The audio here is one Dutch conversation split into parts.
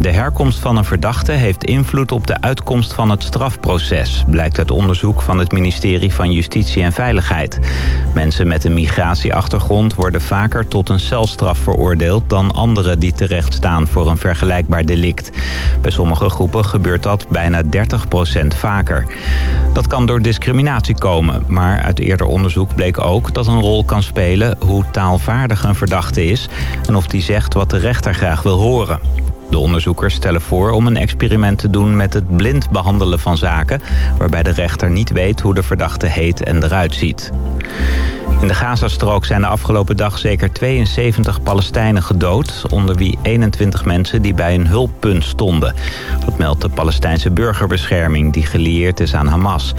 De herkomst van een verdachte heeft invloed op de uitkomst van het strafproces... blijkt uit onderzoek van het ministerie van Justitie en Veiligheid. Mensen met een migratieachtergrond worden vaker tot een celstraf veroordeeld... dan anderen die terecht staan voor een vergelijkbaar delict. Bij sommige groepen gebeurt dat bijna 30% vaker. Dat kan door discriminatie komen, maar uit eerder onderzoek bleek ook... dat een rol kan spelen hoe taalvaardig een verdachte is... en of die zegt wat de rechter graag wil horen. De onderzoekers stellen voor om een experiment te doen met het blind behandelen van zaken... waarbij de rechter niet weet hoe de verdachte heet en eruit ziet. In de Gazastrook zijn de afgelopen dag zeker 72 Palestijnen gedood... onder wie 21 mensen die bij een hulppunt stonden. Dat meldt de Palestijnse burgerbescherming die gelieerd is aan Hamas.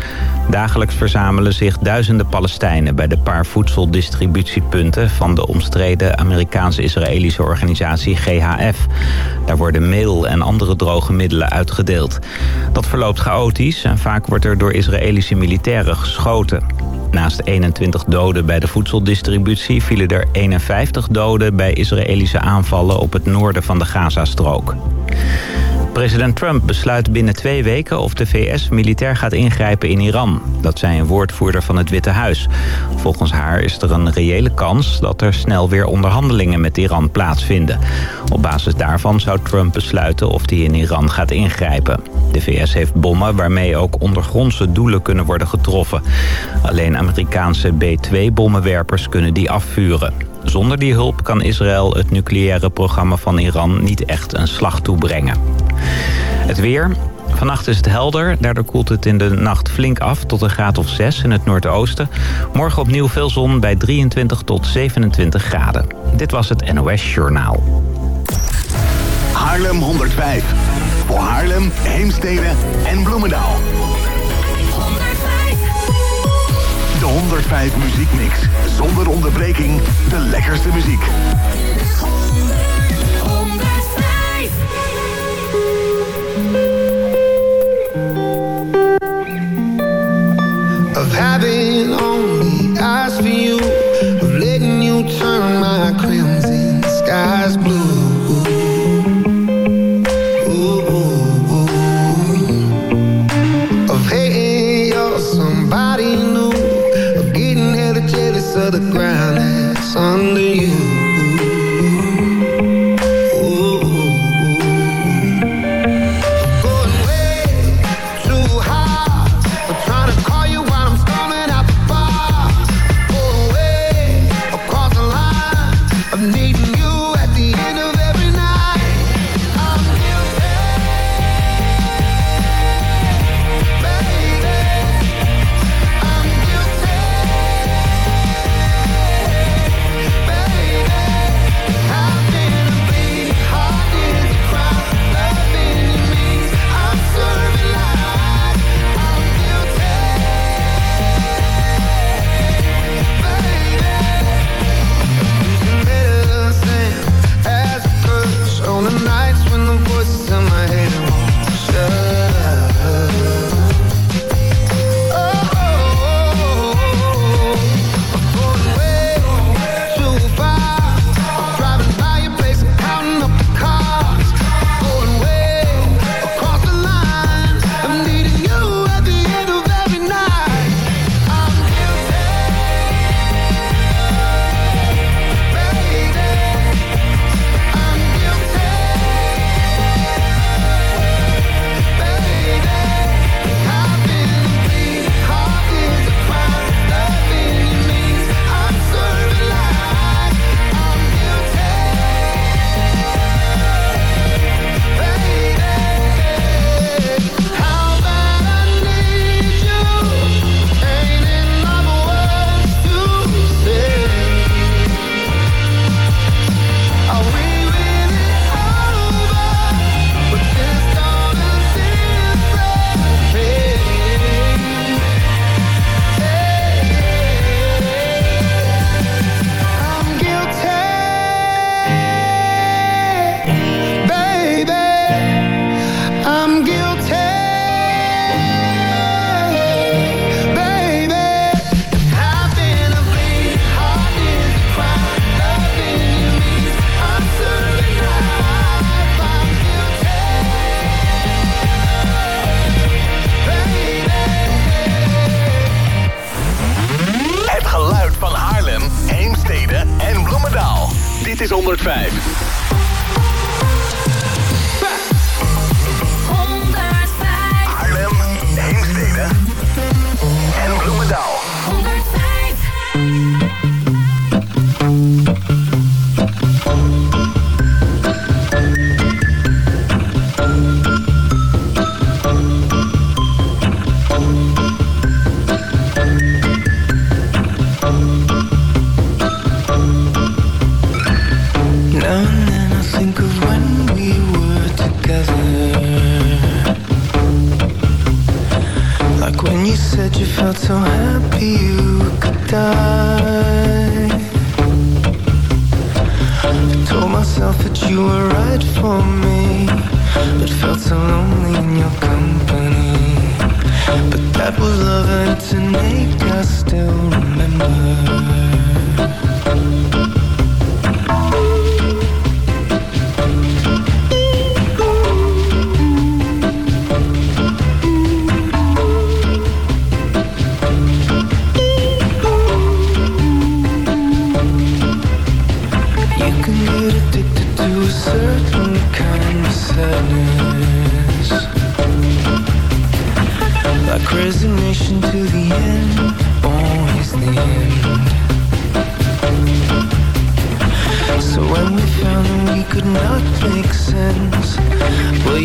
Dagelijks verzamelen zich duizenden Palestijnen... bij de paar voedseldistributiepunten van de omstreden Amerikaanse-Israëlische organisatie GHF. Daar worden meel en andere droge middelen uitgedeeld. Dat verloopt chaotisch en vaak wordt er door Israëlische militairen geschoten. Naast 21 doden bij de voedseldistributie vielen er 51 doden bij Israëlische aanvallen op het noorden van de Gazastrook. President Trump besluit binnen twee weken of de VS militair gaat ingrijpen in Iran. Dat zei een woordvoerder van het Witte Huis. Volgens haar is er een reële kans dat er snel weer onderhandelingen met Iran plaatsvinden. Op basis daarvan zou Trump besluiten of hij in Iran gaat ingrijpen. De VS heeft bommen waarmee ook ondergrondse doelen kunnen worden getroffen. Alleen Amerikaanse B-2-bommenwerpers kunnen die afvuren. Zonder die hulp kan Israël het nucleaire programma van Iran niet echt een slag toebrengen. Het weer. Vannacht is het helder, daardoor koelt het in de nacht flink af tot een graad of 6 in het noordoosten. Morgen opnieuw veel zon bij 23 tot 27 graden. Dit was het NOS Journaal. Haarlem 105. Voor Haarlem, Heemstede en Bloemendaal. 105. De 105 muziekmix. Zonder onderbreking de lekkerste muziek. Having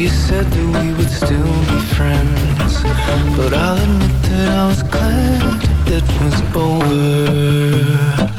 You said that we would still be friends But I'll admit that I was glad it was over.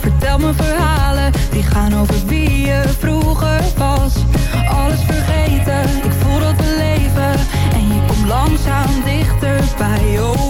Vertel me verhalen, die gaan over wie je vroeger was. Alles vergeten, ik voel dat we leven. En je komt langzaam dichterbij, oh.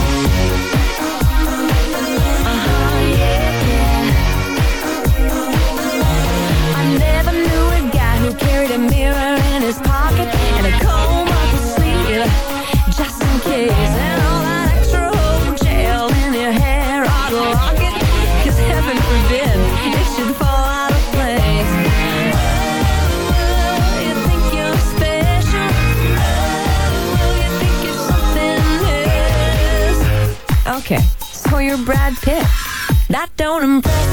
That don't impress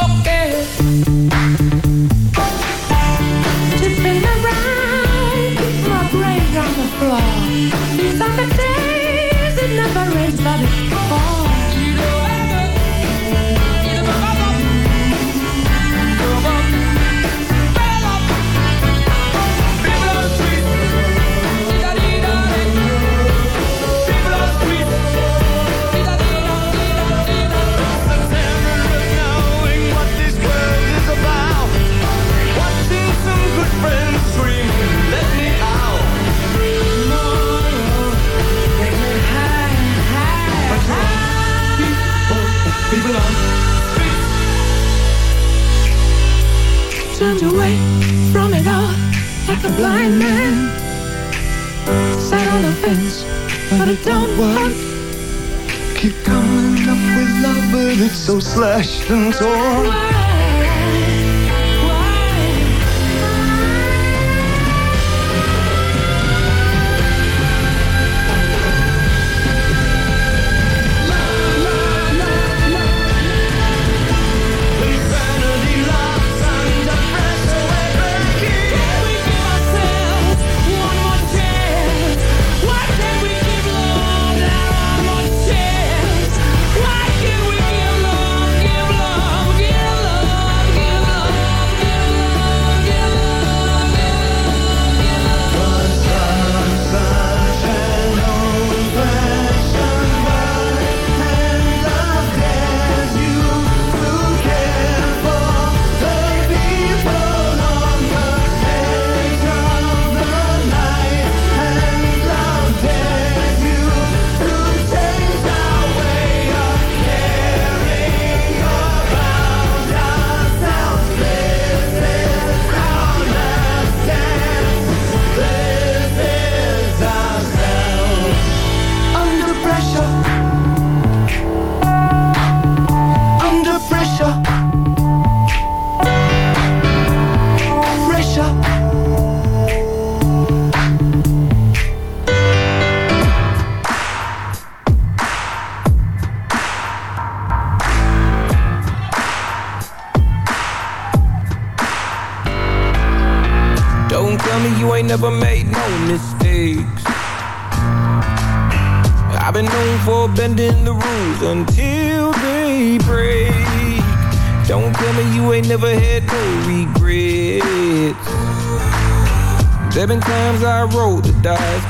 Okay. turned away from it all like a blind man. Sat on the fence, but it don't work. Keep coming up with love, but it's so slashed and torn.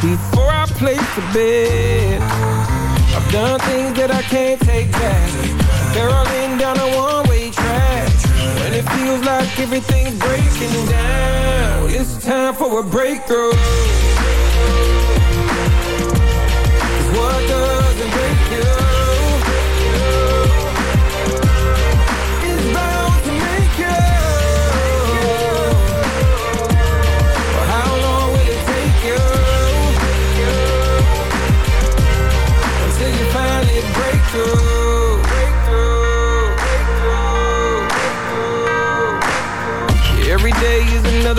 before I place the bed. I've done things that I can't take back. Barreling down a one-way track. When it feels like everything's breaking down, it's time for a breakthrough.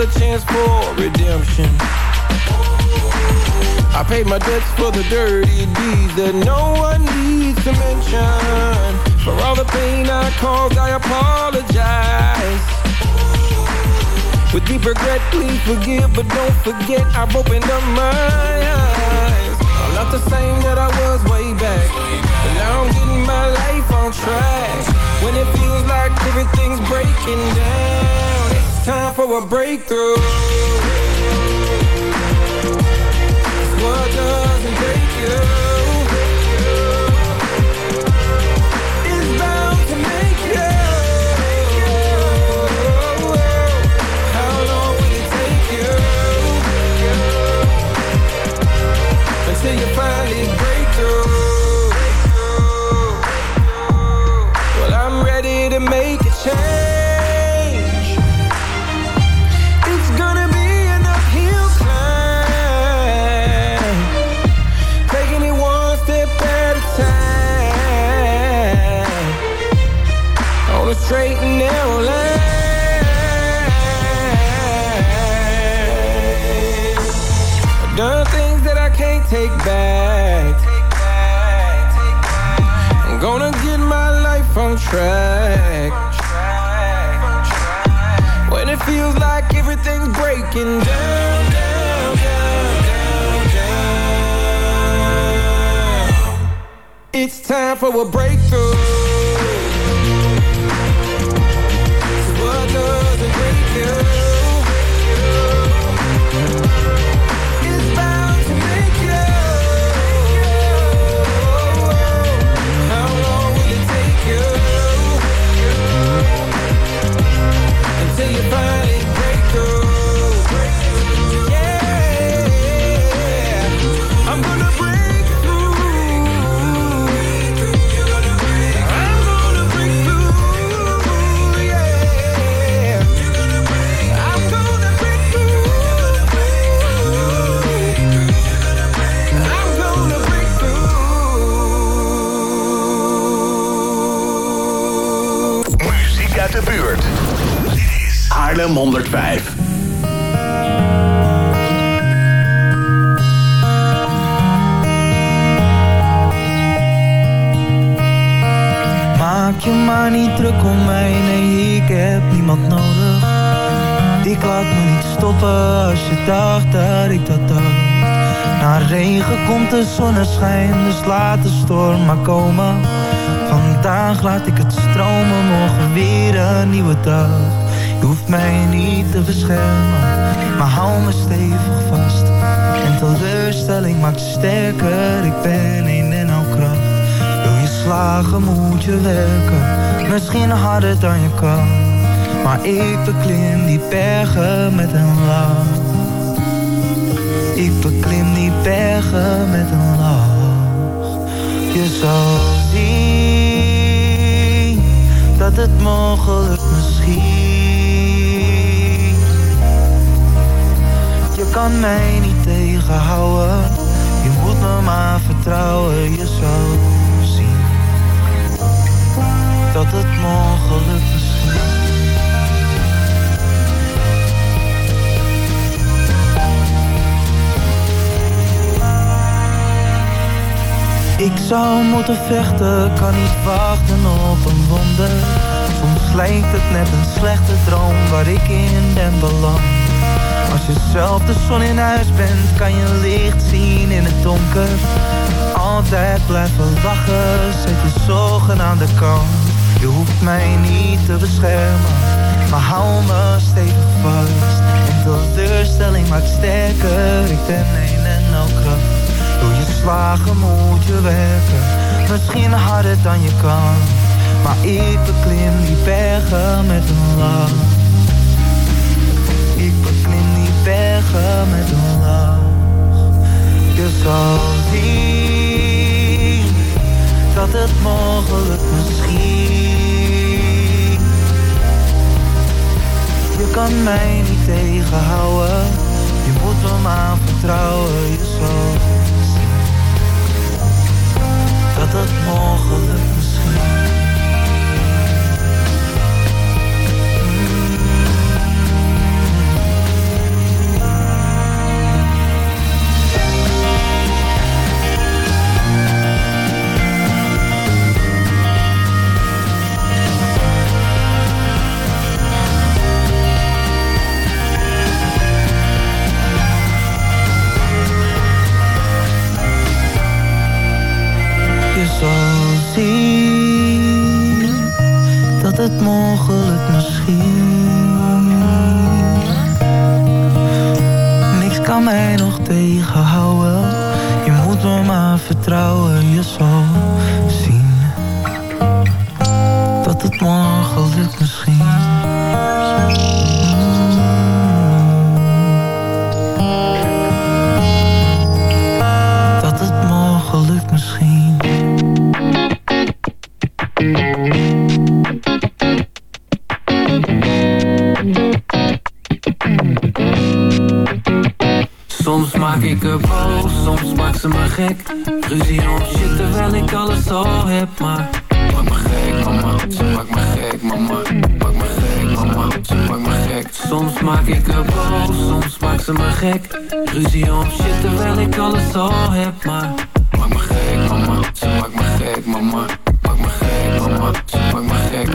Another chance for redemption. I paid my debts for the dirty deeds that no one needs to mention. For all the pain I caused, I apologize. With deep regret, please forgive, but don't forget I've opened up my eyes. I'm not the same that I was way back, but now I'm getting my life on track. When it feels like everything's breaking down, time for a breakthrough. What doesn't break you straight and narrow. I've done things that I can't take back. I'm gonna get my life on track. When it feels like everything's breaking down, down, down, down, down. It's time for a breakthrough. Dus laat de storm maar komen. Vandaag laat ik het stromen, morgen weer een nieuwe dag. Je hoeft mij niet te beschermen, maar hou me stevig vast. En teleurstelling maakt sterker, ik ben een en al kracht. Wil je slagen moet je werken Misschien harder dan je kan. Maar ik beklim die bergen met een lach. Ik beklim die bergen met een lach Je zal zien Dat het mogelijk misschien. Je kan mij niet tegenhouden Je moet me maar vertrouwen Je zal zien Dat het mogelijk Ik zou moeten vechten, kan niet wachten op een wonder. Soms lijkt het net een slechte droom waar ik in ben beland. Als je zelf de zon in huis bent, kan je licht zien in het donker. Altijd blijven lachen, zet je zorgen aan de kant. Je hoeft mij niet te beschermen, maar hou me stevig vast. En teleurstelling maakt sterker, ik ben een en al kracht dagen moet je werken. Misschien harder dan je kan Maar ik beklim die bergen met een lach. Ik beklim die bergen met een lach. Je zal zien Dat het mogelijk misschien. Je kan mij niet tegenhouden. Je moet me maar vertrouwen Je zal Dat mogelijk zal zien dat het mogelijk misschien Niks kan mij nog tegenhouden. Je moet me maar vertrouwen Je zal zien dat het mogelijk gek. Ruzie om shit terwijl ik alles al heb Maar maak me gek mama, ze maakt me gek mama. Maak me gek mama, ze maakt me gek. Soms maak ik er boos, soms maakt ze me gek. Ruzie om shit terwijl ik alles al heb Maar maak me gek mama, ze maakt me gek mama. Maak me gek mama, ze maakt me gek.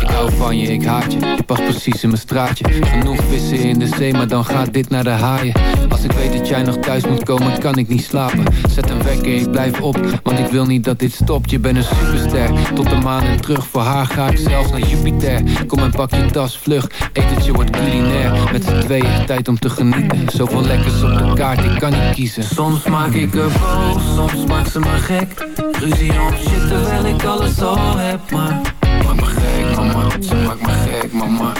Ik hou van je, ik haat je, je past precies in mijn straatje. Genoeg vissen in de zee, maar dan gaat dit naar de haaien Als ik weet dat jij nog thuis moet komen, kan ik niet slapen. Zet een wekker, ik blijf op, want ik wil niet dat dit stopt. Je bent een superster, tot de maan en terug Voor haar ga ik zelfs naar Jupiter. Kom en pak je tas, vlug, etentje wordt culinair. Met z'n tweeën, tijd om te genieten. Zoveel lekkers op de kaart, ik kan niet kiezen. Soms maak ik er boos, soms maakt ze me gek. Ruzie om shit terwijl ik alles al heb Maar maak me gek mama, ze maakt me gek mama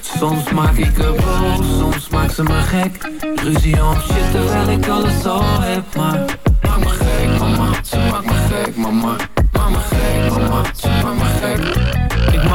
Soms maak ik er boos, soms maakt ze me gek. Ruzie om shit terwijl ik alles al heb Maar maak me gek mama, ze maakt me gek mama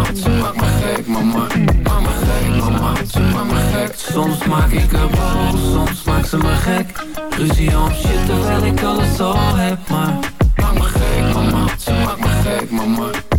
mama, ze maakt me gek mama Maak me gek mama, ze maakt me gek Soms maak ik er boos, soms maakt ze me gek. Ruzie om shit terwijl ik alles al heb Maar maak me gek mama, ze maakt me gek mama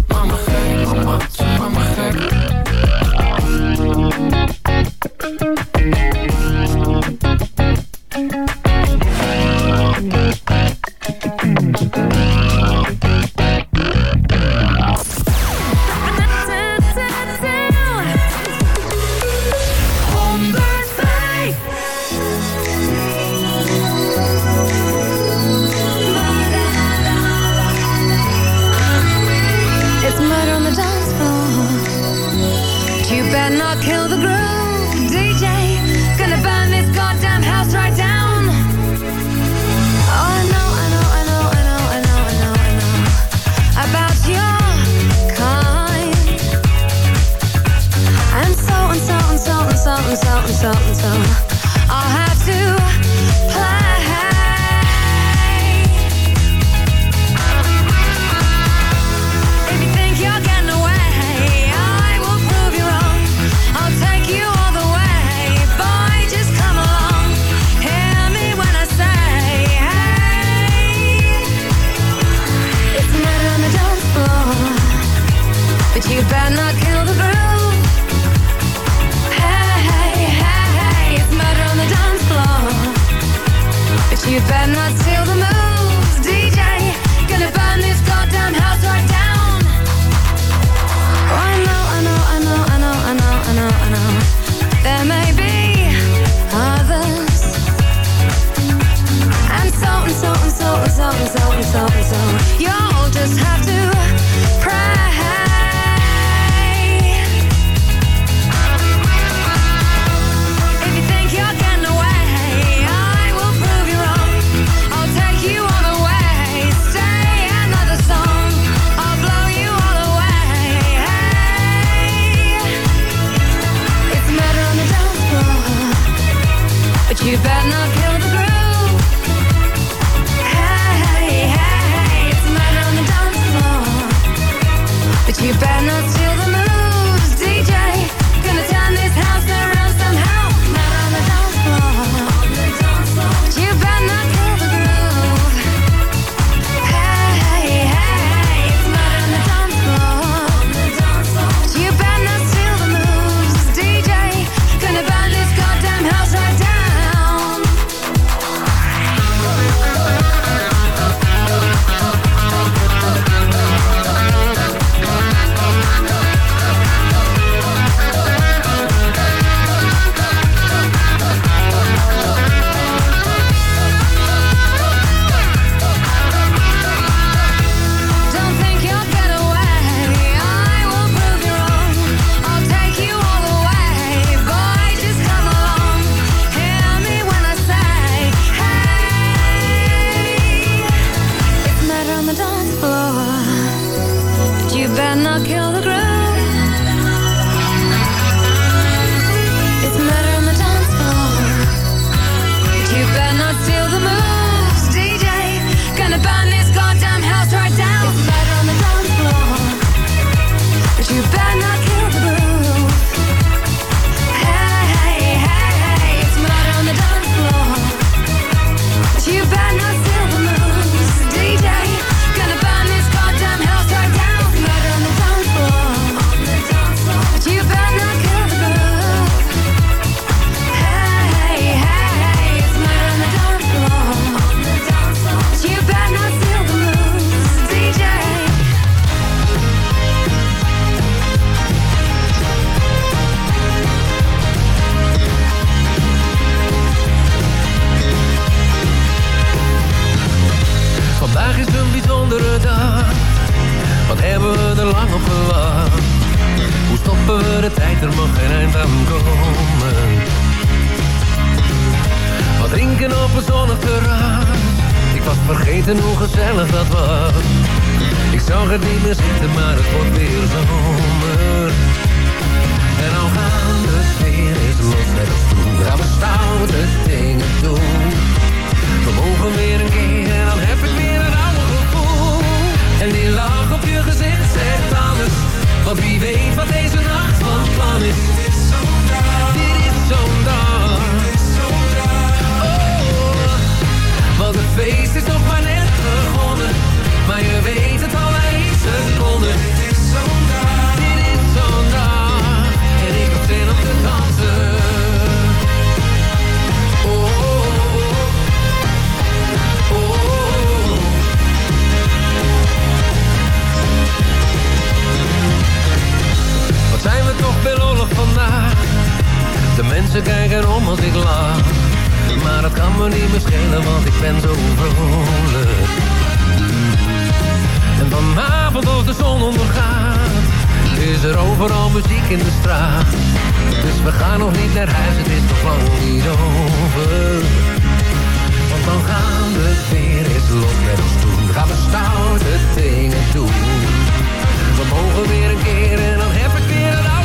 Ze kijken om als ik lach. Maar dat kan me niet meer schelen Want ik ben zo vrolijk. En vanavond als de zon ondergaat Is er overal muziek in de straat. Dus we gaan nog niet naar huis Het is nog lang niet over. Want dan gaan we weer eens los met ons doen. Gaan we stoute dingen doen. We mogen weer een keer en dan heb ik weer een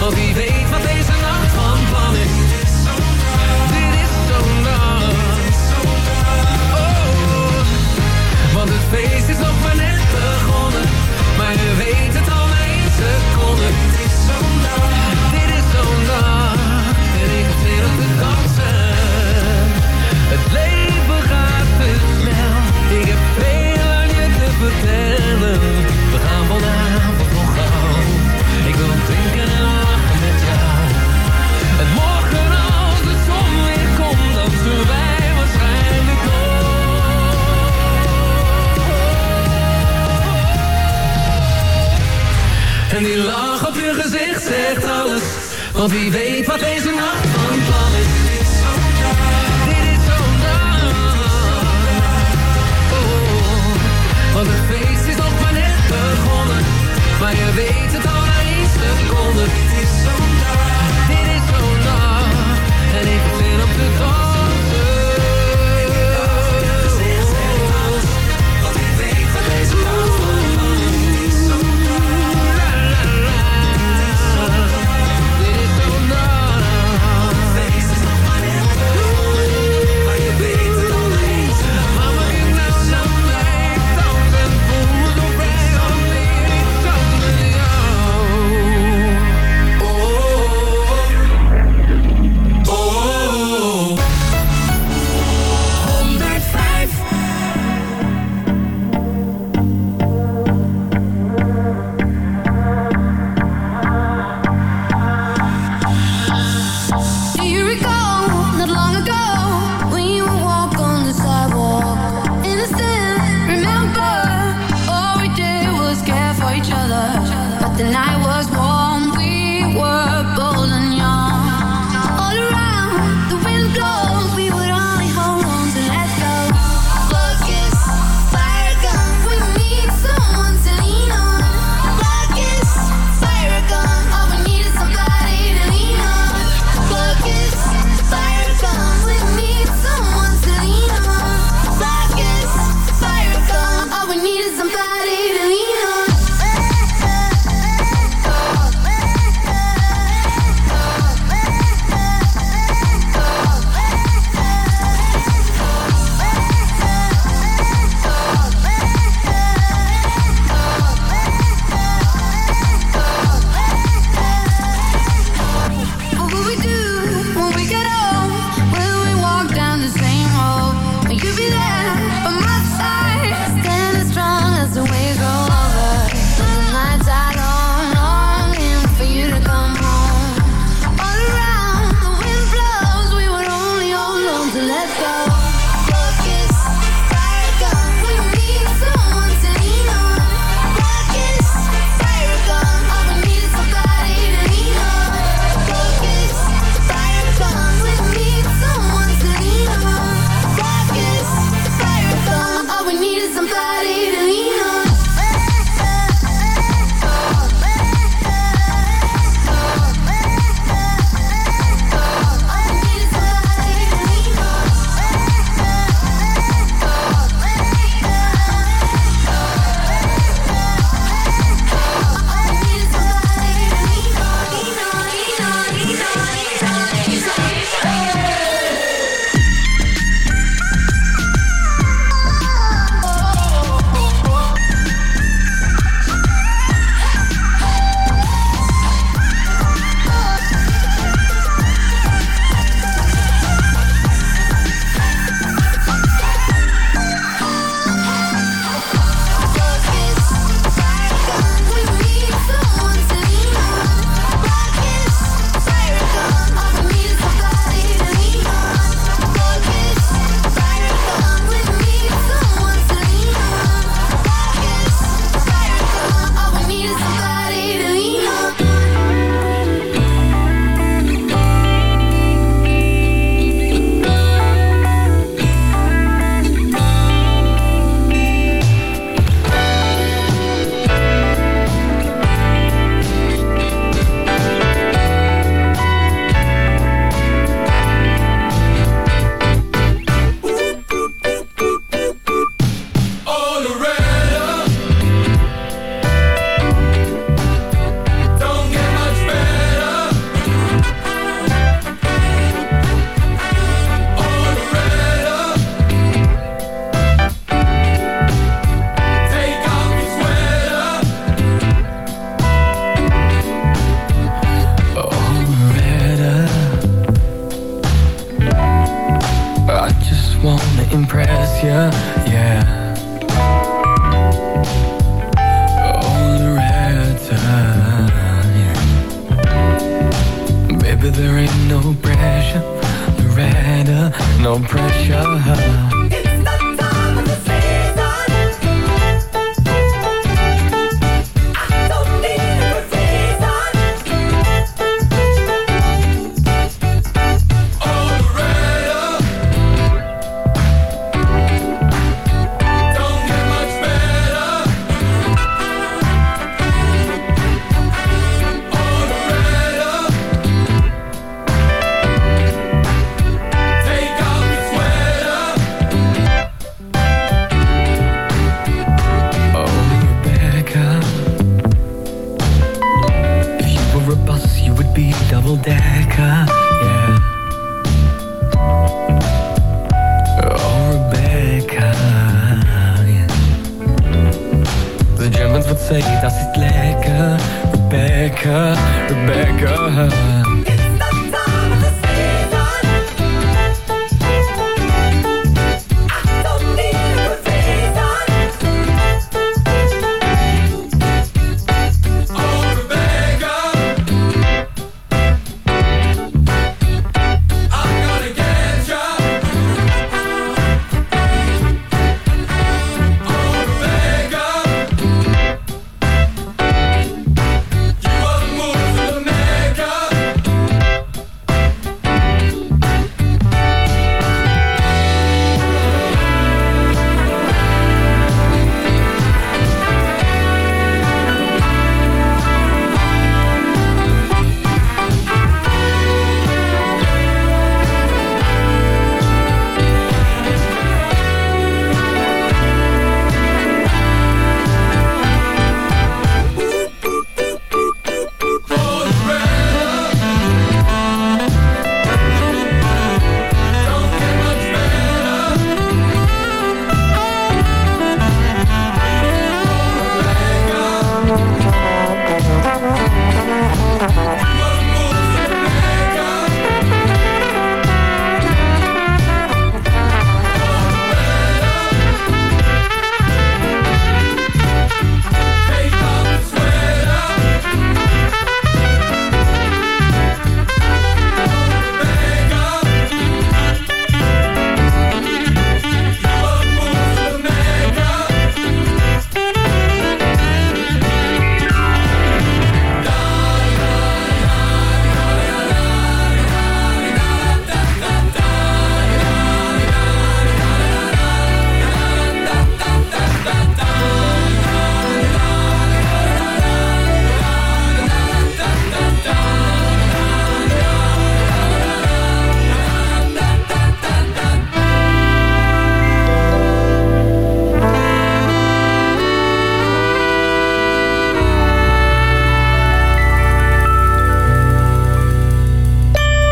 Want wie weet wat deze nacht van plan is. Dit is zo'n nacht. Oh, want het feest is nog maar net begonnen. Maar je weet het al na één seconde. En die lach op je gezicht zegt alles. Want wie weet wat deze nacht van plan is. Dit is zo'n dag. Oh, want het feest is nog maar net begonnen. Maar je weet het al na één seconde. Dit is zo'n. Dit is zo'n. En ik ben op de top.